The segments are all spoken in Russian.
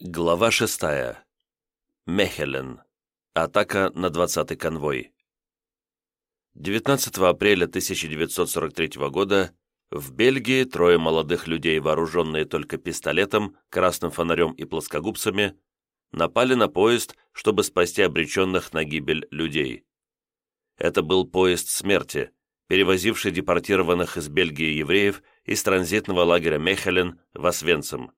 Глава шестая. Мехелен. Атака на 20-й конвой. 19 апреля 1943 года в Бельгии трое молодых людей, вооруженные только пистолетом, красным фонарем и плоскогубцами, напали на поезд, чтобы спасти обреченных на гибель людей. Это был поезд смерти, перевозивший депортированных из Бельгии евреев из транзитного лагеря Мехелен в Освенцим.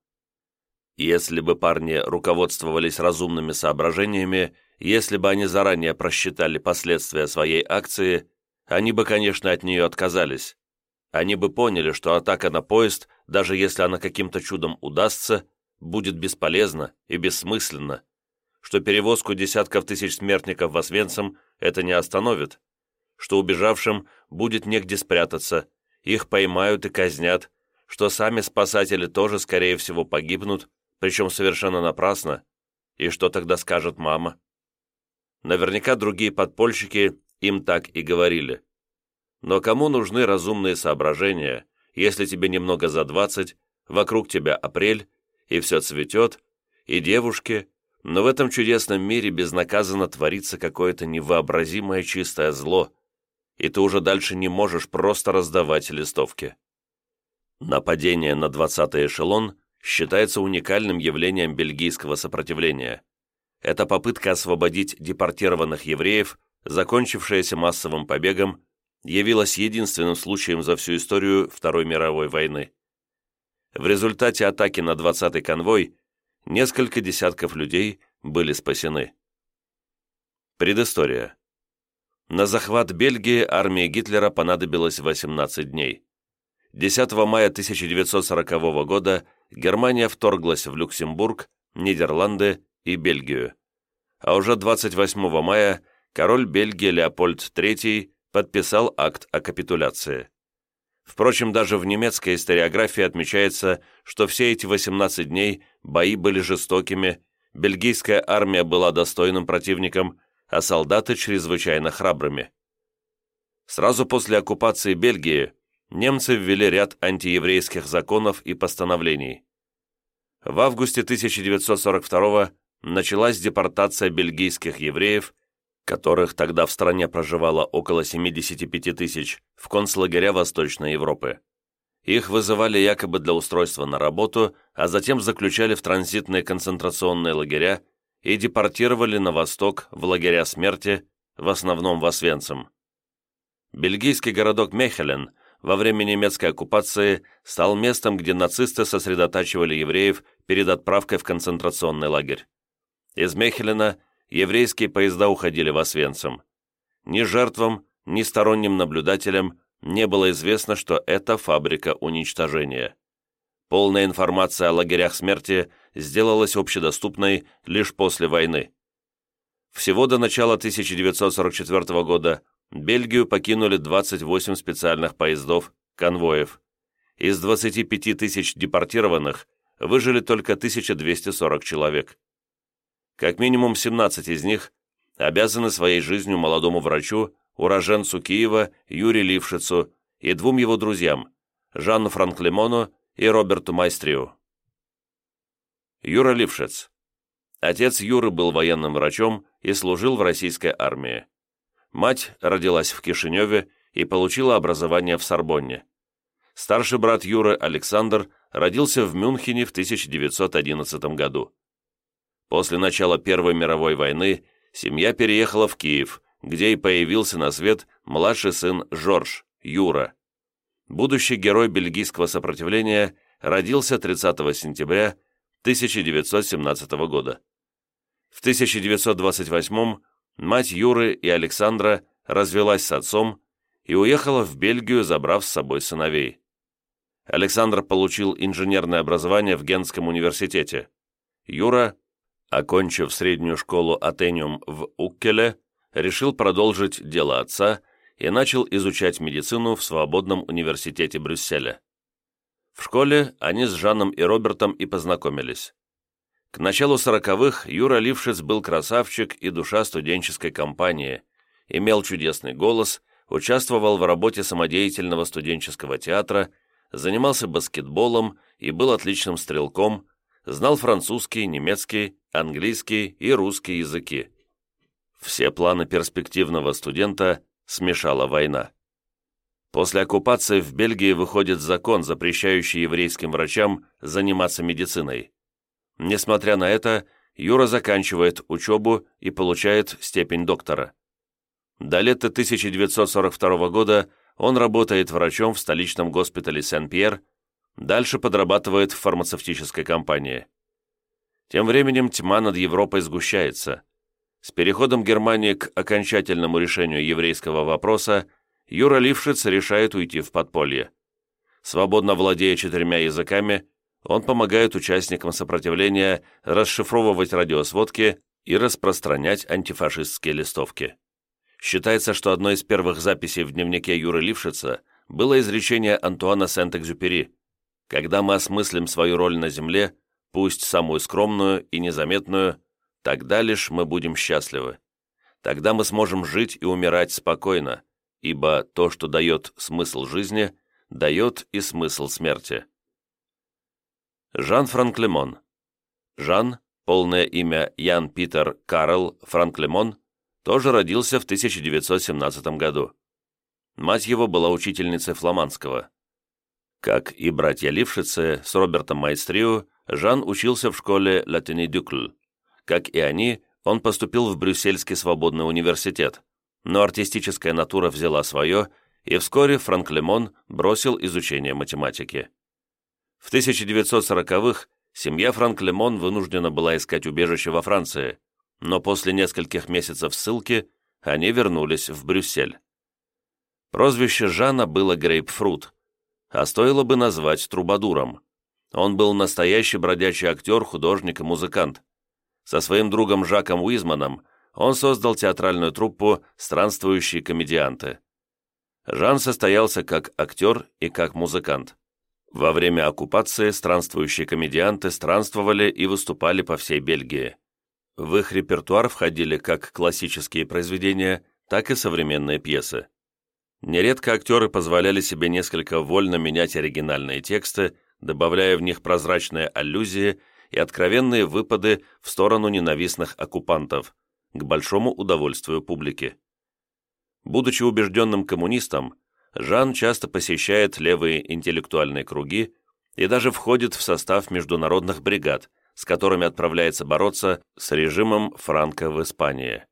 Если бы парни руководствовались разумными соображениями, если бы они заранее просчитали последствия своей акции, они бы, конечно, от нее отказались. Они бы поняли, что атака на поезд, даже если она каким-то чудом удастся, будет бесполезна и бессмысленна, что перевозку десятков тысяч смертников в Освенцим это не остановит, что убежавшим будет негде спрятаться, их поймают и казнят, что сами спасатели тоже, скорее всего, погибнут, причем совершенно напрасно, и что тогда скажет мама? Наверняка другие подпольщики им так и говорили. Но кому нужны разумные соображения, если тебе немного за двадцать, вокруг тебя апрель, и все цветет, и девушки, но в этом чудесном мире безнаказанно творится какое-то невообразимое чистое зло, и ты уже дальше не можешь просто раздавать листовки. Нападение на двадцатый эшелон считается уникальным явлением бельгийского сопротивления. Это попытка освободить депортированных евреев, закончившаяся массовым побегом, явилась единственным случаем за всю историю Второй мировой войны. В результате атаки на 20-й конвой несколько десятков людей были спасены. Предыстория. На захват Бельгии армии Гитлера понадобилось 18 дней. 10 мая 1940 года Германия вторглась в Люксембург, Нидерланды и Бельгию. А уже 28 мая король Бельгии Леопольд III подписал акт о капитуляции. Впрочем, даже в немецкой историографии отмечается, что все эти 18 дней бои были жестокими, бельгийская армия была достойным противником, а солдаты чрезвычайно храбрыми. Сразу после оккупации Бельгии немцы ввели ряд антиеврейских законов и постановлений. В августе 1942 началась депортация бельгийских евреев, которых тогда в стране проживало около 75 тысяч, в концлагеря Восточной Европы. Их вызывали якобы для устройства на работу, а затем заключали в транзитные концентрационные лагеря и депортировали на восток в лагеря смерти, в основном в Освенцим. Бельгийский городок Мехелен во время немецкой оккупации стал местом, где нацисты сосредотачивали евреев перед отправкой в концентрационный лагерь. Из Мехелена еврейские поезда уходили в Освенцим. Ни жертвам, ни сторонним наблюдателям не было известно, что это фабрика уничтожения. Полная информация о лагерях смерти сделалась общедоступной лишь после войны. Всего до начала 1944 года Бельгию покинули 28 специальных поездов, конвоев. Из 25 тысяч депортированных выжили только 1240 человек. Как минимум 17 из них обязаны своей жизнью молодому врачу, уроженцу Киева Юрию Лившицу и двум его друзьям, Жанну Франклемону и Роберту Майстрию. Юра Лившиц. Отец Юры был военным врачом и служил в российской армии. Мать родилась в Кишиневе и получила образование в Сорбонне. Старший брат Юры Александр родился в Мюнхене в 1911 году. После начала Первой мировой войны семья переехала в Киев, где и появился на свет младший сын Жорж, Юра. Будущий герой бельгийского сопротивления родился 30 сентября 1917 года. В 1928 мать Юры и Александра развелась с отцом и уехала в Бельгию, забрав с собой сыновей. Александр получил инженерное образование в Генском университете. Юра, окончив среднюю школу Атениум в Уккеле, решил продолжить дело отца и начал изучать медицину в Свободном университете Брюсселя. В школе они с Жаном и Робертом и познакомились. К началу сороковых Юра Лившиц был красавчик и душа студенческой компании, имел чудесный голос, участвовал в работе самодеятельного студенческого театра, занимался баскетболом и был отличным стрелком, знал французский, немецкий, английский и русский языки. Все планы перспективного студента смешала война. После оккупации в Бельгии выходит закон, запрещающий еврейским врачам заниматься медициной. Несмотря на это, Юра заканчивает учебу и получает степень доктора. До лета 1942 года он работает врачом в столичном госпитале Сен-Пьер, дальше подрабатывает в фармацевтической компании. Тем временем тьма над Европой сгущается. С переходом Германии к окончательному решению еврейского вопроса Юра Лившиц решает уйти в подполье. Свободно владея четырьмя языками, он помогает участникам сопротивления расшифровывать радиосводки и распространять антифашистские листовки. Считается, что одной из первых записей в дневнике Юры Лившица было изречение Антуана Сент-Экзюпери «Когда мы осмыслим свою роль на земле, пусть самую скромную и незаметную, тогда лишь мы будем счастливы. Тогда мы сможем жить и умирать спокойно, ибо то, что дает смысл жизни, дает и смысл смерти. Жан Франклемон. Жан, полное имя Ян Питер Карл Франклемон, тоже родился в 1917 году. Мать его была учительницей фламандского. Как и братья Лившицы с Робертом Майстрио, Жан учился в школе Латини-Дюкль. Как и они, он поступил в Брюссельский свободный университет, но артистическая натура взяла свое, и вскоре Франк Лемон бросил изучение математики. В 1940-х семья Франк Лемон вынуждена была искать убежище во Франции, но после нескольких месяцев ссылки они вернулись в Брюссель. Прозвище Жана было Грейпфрут, а стоило бы назвать Трубадуром. Он был настоящий бродячий актер, художник и музыкант. Со своим другом Жаком Уизманом он создал театральную труппу «Странствующие комедианты». Жан состоялся как актер и как музыкант. Во время оккупации странствующие комедианты странствовали и выступали по всей Бельгии. В их репертуар входили как классические произведения, так и современные пьесы. Нередко актеры позволяли себе несколько вольно менять оригинальные тексты, добавляя в них прозрачные аллюзии и откровенные выпады в сторону ненавистных оккупантов, к большому удовольствию публики. Будучи убежденным коммунистом, Жан часто посещает левые интеллектуальные круги и даже входит в состав международных бригад, с которыми отправляется бороться с режимом Франко в Испании.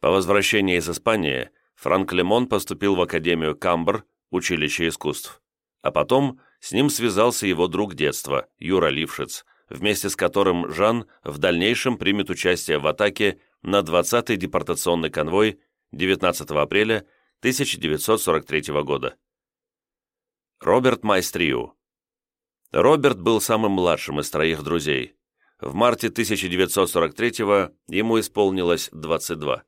По возвращении из Испании Франк Лемон поступил в Академию Камбр, училище искусств, а потом с ним связался его друг детства, Юра Лившиц, вместе с которым Жан в дальнейшем примет участие в атаке на 20-й депортационный конвой 19 апреля 1943 года. Роберт Майстриу Роберт был самым младшим из троих друзей. В марте 1943 ему исполнилось 22.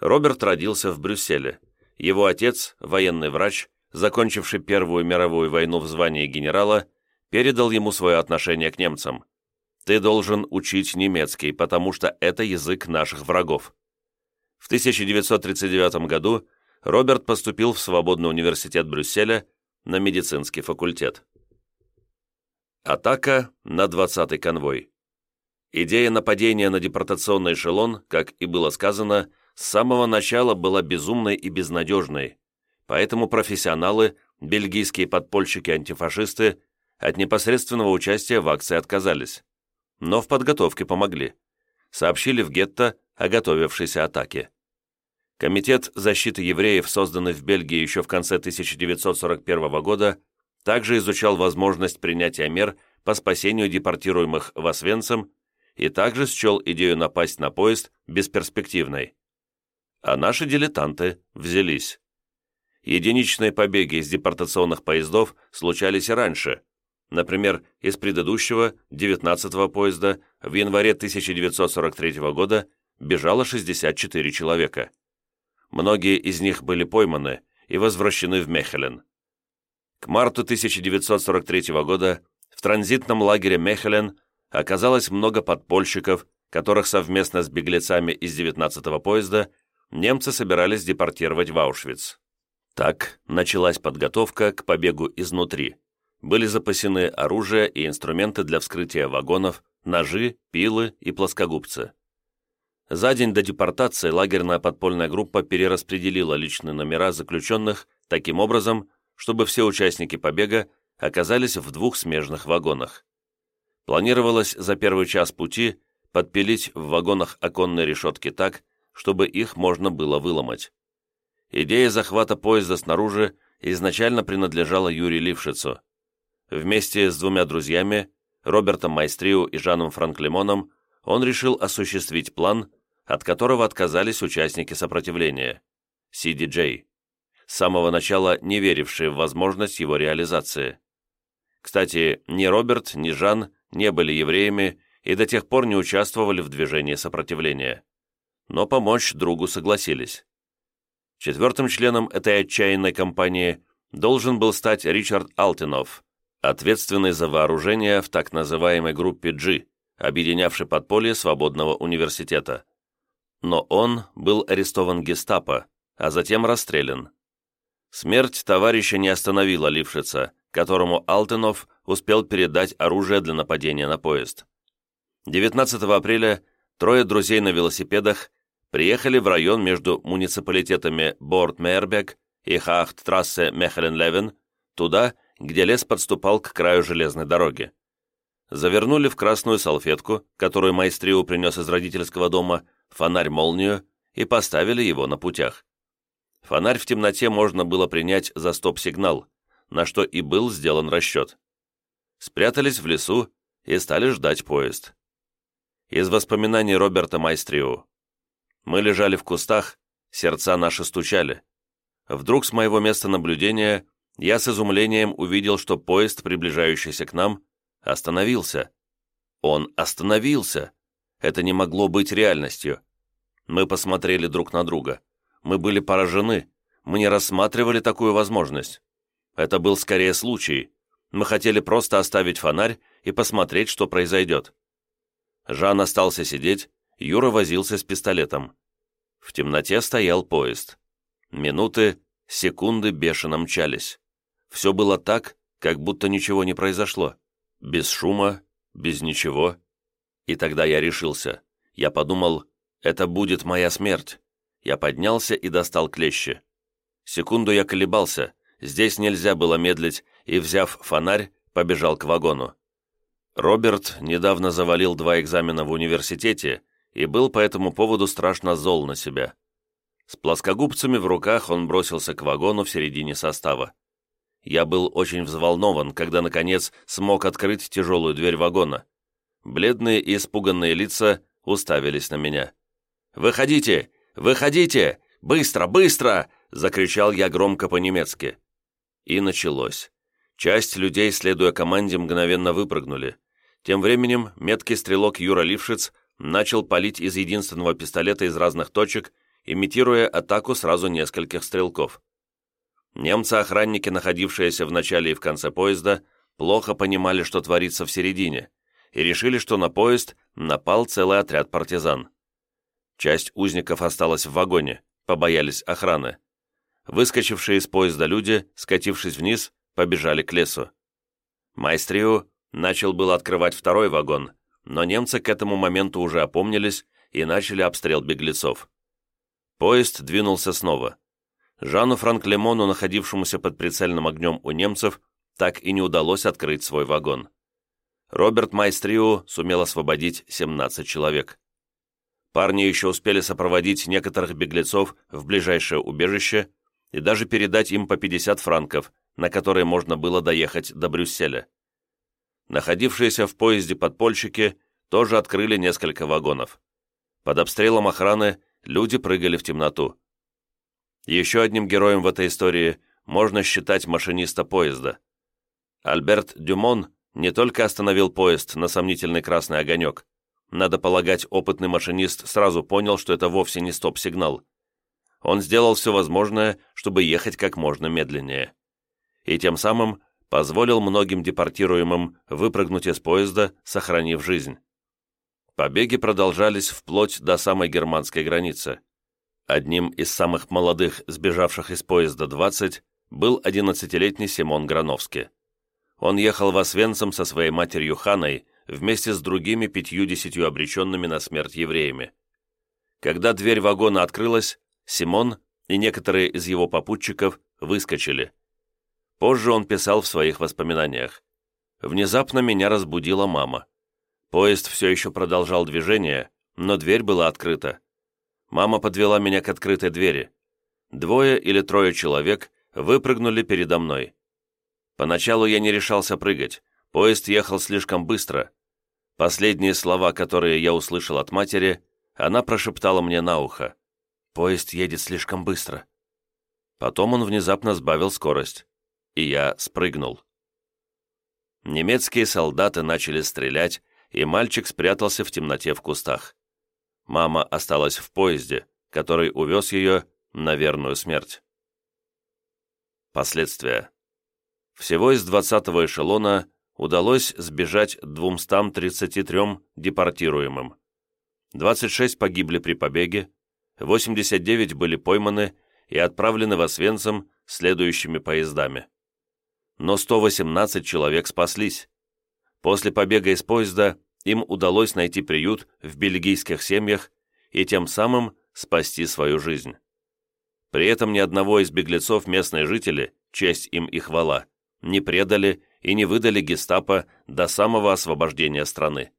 Роберт родился в Брюсселе. Его отец, военный врач, закончивший Первую мировую войну в звании генерала, передал ему свое отношение к немцам. «Ты должен учить немецкий, потому что это язык наших врагов». В 1939 году Роберт поступил в Свободный университет Брюсселя на медицинский факультет. Атака на 20-й конвой. Идея нападения на депортационный эшелон, как и было сказано, с самого начала была безумной и безнадежной, поэтому профессионалы, бельгийские подпольщики-антифашисты, от непосредственного участия в акции отказались, но в подготовке помогли. Сообщили в гетто о готовившейся атаке. Комитет защиты евреев, созданный в Бельгии еще в конце 1941 года, также изучал возможность принятия мер по спасению депортируемых в Освенцим и также счел идею напасть на поезд бесперспективной. А наши дилетанты взялись. Единичные побеги из депортационных поездов случались и раньше, Например, из предыдущего, 19-го поезда, в январе 1943 года бежало 64 человека. Многие из них были пойманы и возвращены в Мехелен. К марту 1943 года в транзитном лагере Мехелен оказалось много подпольщиков, которых совместно с беглецами из 19-го поезда немцы собирались депортировать в Аушвиц. Так началась подготовка к побегу изнутри были запасены оружие и инструменты для вскрытия вагонов, ножи, пилы и плоскогубцы. За день до депортации лагерная подпольная группа перераспределила личные номера заключенных таким образом, чтобы все участники побега оказались в двух смежных вагонах. Планировалось за первый час пути подпилить в вагонах оконные решетки так, чтобы их можно было выломать. Идея захвата поезда снаружи изначально принадлежала Юрию Лившицу. Вместе с двумя друзьями, Робертом Майстриу и Жаном Франклимоном, он решил осуществить план, от которого отказались участники сопротивления – CDJ, с самого начала не верившие в возможность его реализации. Кстати, ни Роберт, ни Жан не были евреями и до тех пор не участвовали в движении сопротивления. Но помочь другу согласились. Четвертым членом этой отчаянной кампании должен был стать Ричард Алтинов, ответственный за вооружение в так называемой группе G, объединявший подполье Свободного университета но он был арестован гестапо, а затем расстрелян. Смерть товарища не остановила Лившица, которому Алтенов успел передать оружие для нападения на поезд. 19 апреля трое друзей на велосипедах приехали в район между муниципалитетами Борт-Мейербек и Хахт-трассе-Мехелен-Левен, туда, где лес подступал к краю железной дороги. Завернули в красную салфетку, которую Майстриу принес из родительского дома, фонарь-молнию и поставили его на путях. Фонарь в темноте можно было принять за стоп-сигнал, на что и был сделан расчет. Спрятались в лесу и стали ждать поезд. Из воспоминаний Роберта Майстриу. Мы лежали в кустах, сердца наши стучали. Вдруг с моего места наблюдения я с изумлением увидел, что поезд, приближающийся к нам, остановился. Он остановился. Это не могло быть реальностью. Мы посмотрели друг на друга. Мы были поражены. Мы не рассматривали такую возможность. Это был скорее случай. Мы хотели просто оставить фонарь и посмотреть, что произойдет. Жан остался сидеть, Юра возился с пистолетом. В темноте стоял поезд. Минуты, секунды бешено мчались. Все было так, как будто ничего не произошло. Без шума, без ничего. И тогда я решился. Я подумал, это будет моя смерть. Я поднялся и достал клещи. Секунду я колебался, здесь нельзя было медлить, и, взяв фонарь, побежал к вагону. Роберт недавно завалил два экзамена в университете и был по этому поводу страшно зол на себя. С плоскогубцами в руках он бросился к вагону в середине состава. Я был очень взволнован, когда, наконец, смог открыть тяжелую дверь вагона. Бледные и испуганные лица уставились на меня. «Выходите! Выходите! Быстро, быстро!» — закричал я громко по-немецки. И началось. Часть людей, следуя команде, мгновенно выпрыгнули. Тем временем меткий стрелок Юра Лившиц начал палить из единственного пистолета из разных точек, имитируя атаку сразу нескольких стрелков. Немцы-охранники, находившиеся в начале и в конце поезда, плохо понимали, что творится в середине, и решили, что на поезд напал целый отряд партизан. Часть узников осталась в вагоне, побоялись охраны. Выскочившие из поезда люди, скатившись вниз, побежали к лесу. Майстрио начал было открывать второй вагон, но немцы к этому моменту уже опомнились и начали обстрел беглецов. Поезд двинулся снова. Жану Франклемону, находившемуся под прицельным огнем у немцев, так и не удалось открыть свой вагон. Роберт Майстриу сумел освободить 17 человек. Парни еще успели сопроводить некоторых беглецов в ближайшее убежище и даже передать им по 50 франков, на которые можно было доехать до Брюсселя. Находившиеся в поезде подпольщики тоже открыли несколько вагонов. Под обстрелом охраны люди прыгали в темноту. Еще одним героем в этой истории можно считать машиниста поезда. Альберт Дюмон не только остановил поезд на сомнительный красный огонек. Надо полагать, опытный машинист сразу понял, что это вовсе не стоп-сигнал. Он сделал все возможное, чтобы ехать как можно медленнее. И тем самым позволил многим депортируемым выпрыгнуть из поезда, сохранив жизнь. Побеги продолжались вплоть до самой германской границы. Одним из самых молодых, сбежавших из поезда 20, был 11-летний Симон Грановский. Он ехал в Освенцим со своей матерью Ханой вместе с другими пятью-десятью обреченными на смерть евреями. Когда дверь вагона открылась, Симон и некоторые из его попутчиков выскочили. Позже он писал в своих воспоминаниях. «Внезапно меня разбудила мама. Поезд все еще продолжал движение, но дверь была открыта. Мама подвела меня к открытой двери. Двое или трое человек выпрыгнули передо мной. Поначалу я не решался прыгать, поезд ехал слишком быстро. Последние слова, которые я услышал от матери, она прошептала мне на ухо. «Поезд едет слишком быстро». Потом он внезапно сбавил скорость, и я спрыгнул. Немецкие солдаты начали стрелять, и мальчик спрятался в темноте в кустах. Мама осталась в поезде, который увез ее на верную смерть. Последствия. Всего из 20-го эшелона удалось сбежать 233 депортируемым. 26 погибли при побеге, 89 были пойманы и отправлены в Освенцим следующими поездами. Но 118 человек спаслись. После побега из поезда им удалось найти приют в бельгийских семьях и тем самым спасти свою жизнь. При этом ни одного из беглецов местные жители, честь им и хвала, не предали и не выдали гестапо до самого освобождения страны.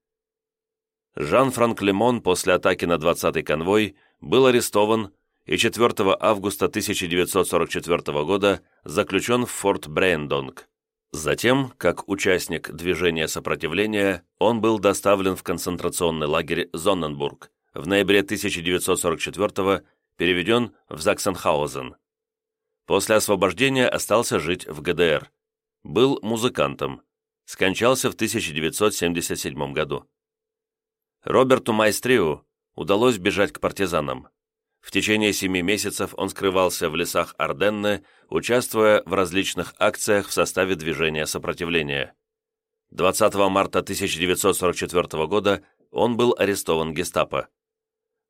Жан-Франк Лемон после атаки на 20-й конвой был арестован и 4 августа 1944 года заключен в форт Брейндонг. Затем, как участник движения сопротивления, он был доставлен в концентрационный лагерь Зонненбург, в ноябре 1944 переведен в Заксенхаузен. После освобождения остался жить в ГДР. Был музыкантом. Скончался в 1977 году. Роберту Майстриу удалось бежать к партизанам. В течение семи месяцев он скрывался в лесах Арденны, участвуя в различных акциях в составе движения сопротивления. 20 марта 1944 года он был арестован гестапо.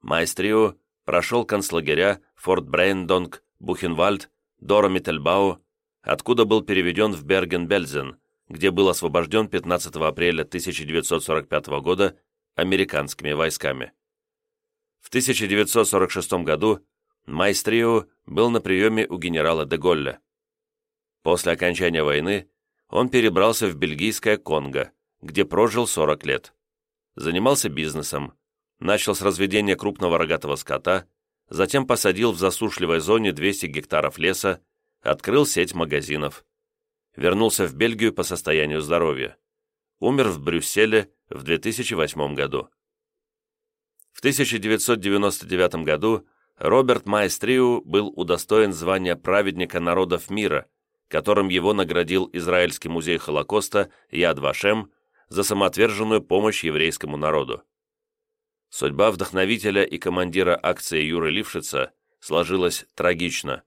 Майстрио прошел концлагеря Форт Брейндонг, Бухенвальд, Дора Миттельбау, откуда был переведен в Берген-Бельзен, где был освобожден 15 апреля 1945 года американскими войсками. В 1946 году Майстрио был на приеме у генерала де Голля. После окончания войны он перебрался в бельгийское Конго, где прожил 40 лет. Занимался бизнесом, начал с разведения крупного рогатого скота, затем посадил в засушливой зоне 200 гектаров леса, открыл сеть магазинов. Вернулся в Бельгию по состоянию здоровья. Умер в Брюсселе в 2008 году. В 1999 году Роберт Майстриу был удостоен звания праведника народов мира, которым его наградил Израильский музей Холокоста Яд Вашем за самоотверженную помощь еврейскому народу. Судьба вдохновителя и командира акции Юры Лившица сложилась трагично.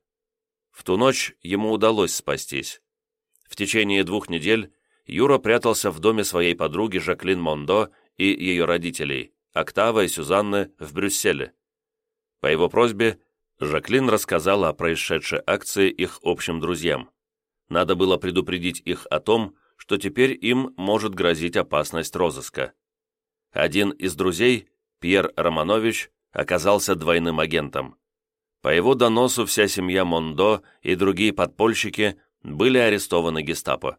В ту ночь ему удалось спастись. В течение двух недель Юра прятался в доме своей подруги Жаклин Мондо и ее родителей, Октава и Сюзанны, в Брюсселе. По его просьбе, Жаклин рассказала о происшедшей акции их общим друзьям. Надо было предупредить их о том, что теперь им может грозить опасность розыска. Один из друзей, Пьер Романович, оказался двойным агентом. По его доносу вся семья Мондо и другие подпольщики были арестованы гестапо.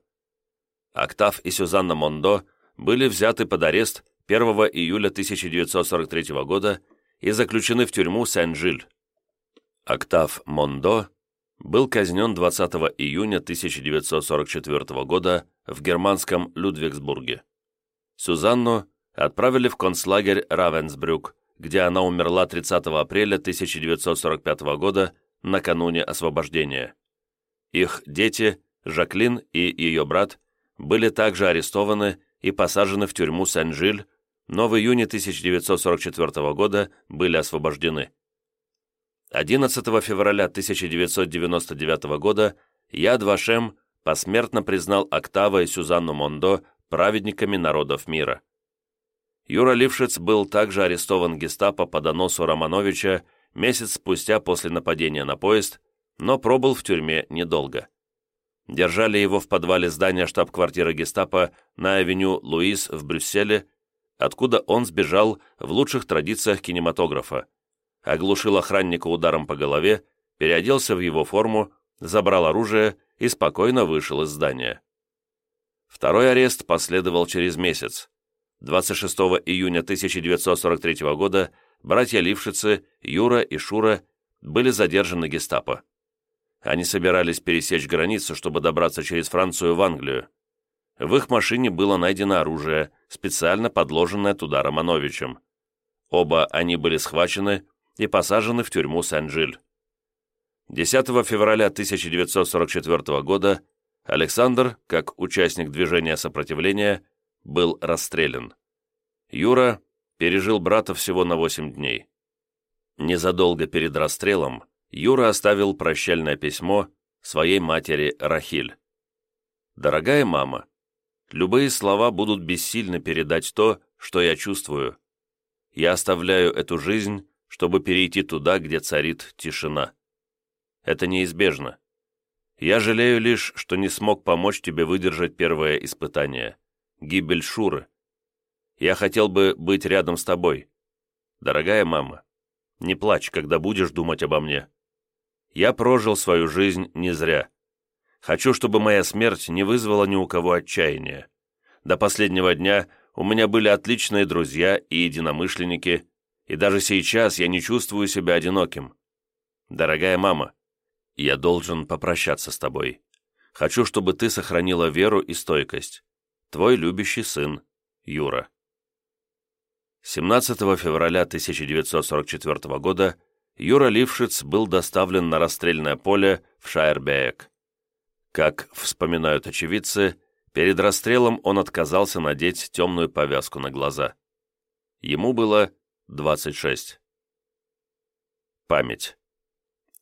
Октав и Сюзанна Мондо были взяты под арест 1 июля 1943 года и заключены в тюрьму Сен-Жиль. Октав Мондо был казнен 20 июня 1944 года в германском Людвигсбурге. Сюзанну отправили в концлагерь Равенсбрюк, где она умерла 30 апреля 1945 года накануне освобождения. Их дети, Жаклин и ее брат, были также арестованы и посажены в тюрьму Сен-Жиль, но в июне 1944 года были освобождены. 11 февраля 1999 года Яд Вашем посмертно признал Октава и Сюзанну Мондо праведниками народов мира. Юра Лившиц был также арестован гестапо по доносу Романовича месяц спустя после нападения на поезд, но пробыл в тюрьме недолго. держали его в подвале здания штаб-квартиры гестапо на авеню Луис в Брюсселе, откуда он сбежал в лучших традициях кинематографа, оглушил охранника ударом по голове, переоделся в его форму, забрал оружие и спокойно вышел из здания. Второй арест последовал через месяц. 26 июня 1943 года братья Лившицы, Юра и Шура были задержаны гестапо. Они собирались пересечь границу, чтобы добраться через Францию в Англию. В их машине было найдено оружие, специально подложенное туда Романовичем. Оба они были схвачены и посажены в тюрьму Сен-Жиль. 10 февраля 1944 года Александр, как участник движения сопротивления, был расстрелян. Юра пережил брата всего на 8 дней. Незадолго перед расстрелом Юра оставил прощальное письмо своей матери Рахиль. «Дорогая мама, любые слова будут бессильно передать то, что я чувствую. Я оставляю эту жизнь, чтобы перейти туда, где царит тишина. Это неизбежно. Я жалею лишь, что не смог помочь тебе выдержать первое испытание — гибель Шуры. Я хотел бы быть рядом с тобой. Дорогая мама, не плачь, когда будешь думать обо мне. Я прожил свою жизнь не зря. Хочу, чтобы моя смерть не вызвала ни у кого отчаяния. До последнего дня у меня были отличные друзья и единомышленники, и даже сейчас я не чувствую себя одиноким. Дорогая мама, я должен попрощаться с тобой. Хочу, чтобы ты сохранила веру и стойкость. Твой любящий сын, Юра. 17 февраля 1944 года Юра Лившиц был доставлен на расстрельное поле в Шайербеек. Как вспоминают очевидцы, перед расстрелом он отказался надеть темную повязку на глаза. Ему было 26. Память.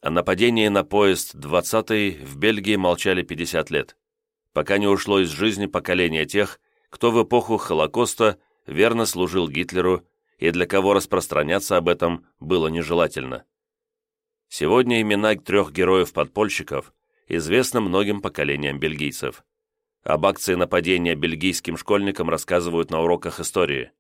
О нападении на поезд 20 в Бельгии молчали 50 лет, пока не ушло из жизни поколение тех, кто в эпоху Холокоста верно служил Гитлеру и для кого распространяться об этом было нежелательно. Сегодня имена трех героев-подпольщиков известны многим поколениям бельгийцев. Об акции нападения бельгийским школьникам рассказывают на уроках истории.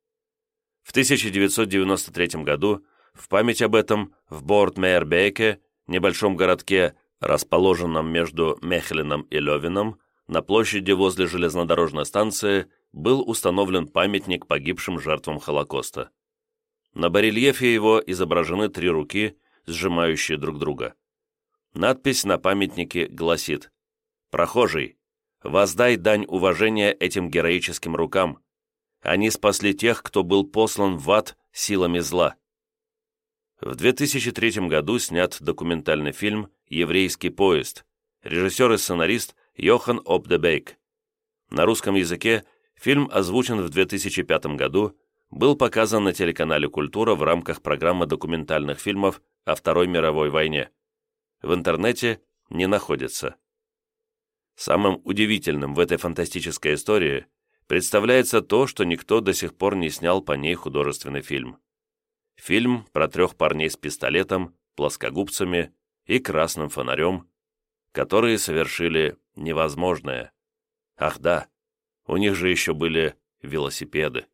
В 1993 году в память об этом в Борт-Мейербеке небольшом городке, расположенном между Мехлином и Левином, на площади возле железнодорожной станции был установлен памятник погибшим жертвам Холокоста. На барельефе его изображены три руки, сжимающие друг друга. Надпись на памятнике гласит «Прохожий, воздай дань уважения этим героическим рукам. Они спасли тех, кто был послан в ад силами зла». В 2003 году снят документальный фильм «Еврейский поезд», режиссер и сценарист Йохан Обдебейк. На русском языке фильм озвучен в 2005 году, был показан на телеканале «Культура» в рамках программы документальных фильмов о Второй мировой войне. В интернете не находится. Самым удивительным в этой фантастической истории представляется то, что никто до сих пор не снял по ней художественный фильм. Фильм про трех парней с пистолетом, плоскогубцами и красным фонарем, которые совершили невозможное. Ах да, у них же еще были велосипеды.